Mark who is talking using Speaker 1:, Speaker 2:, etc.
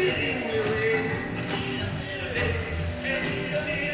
Speaker 1: spitting away.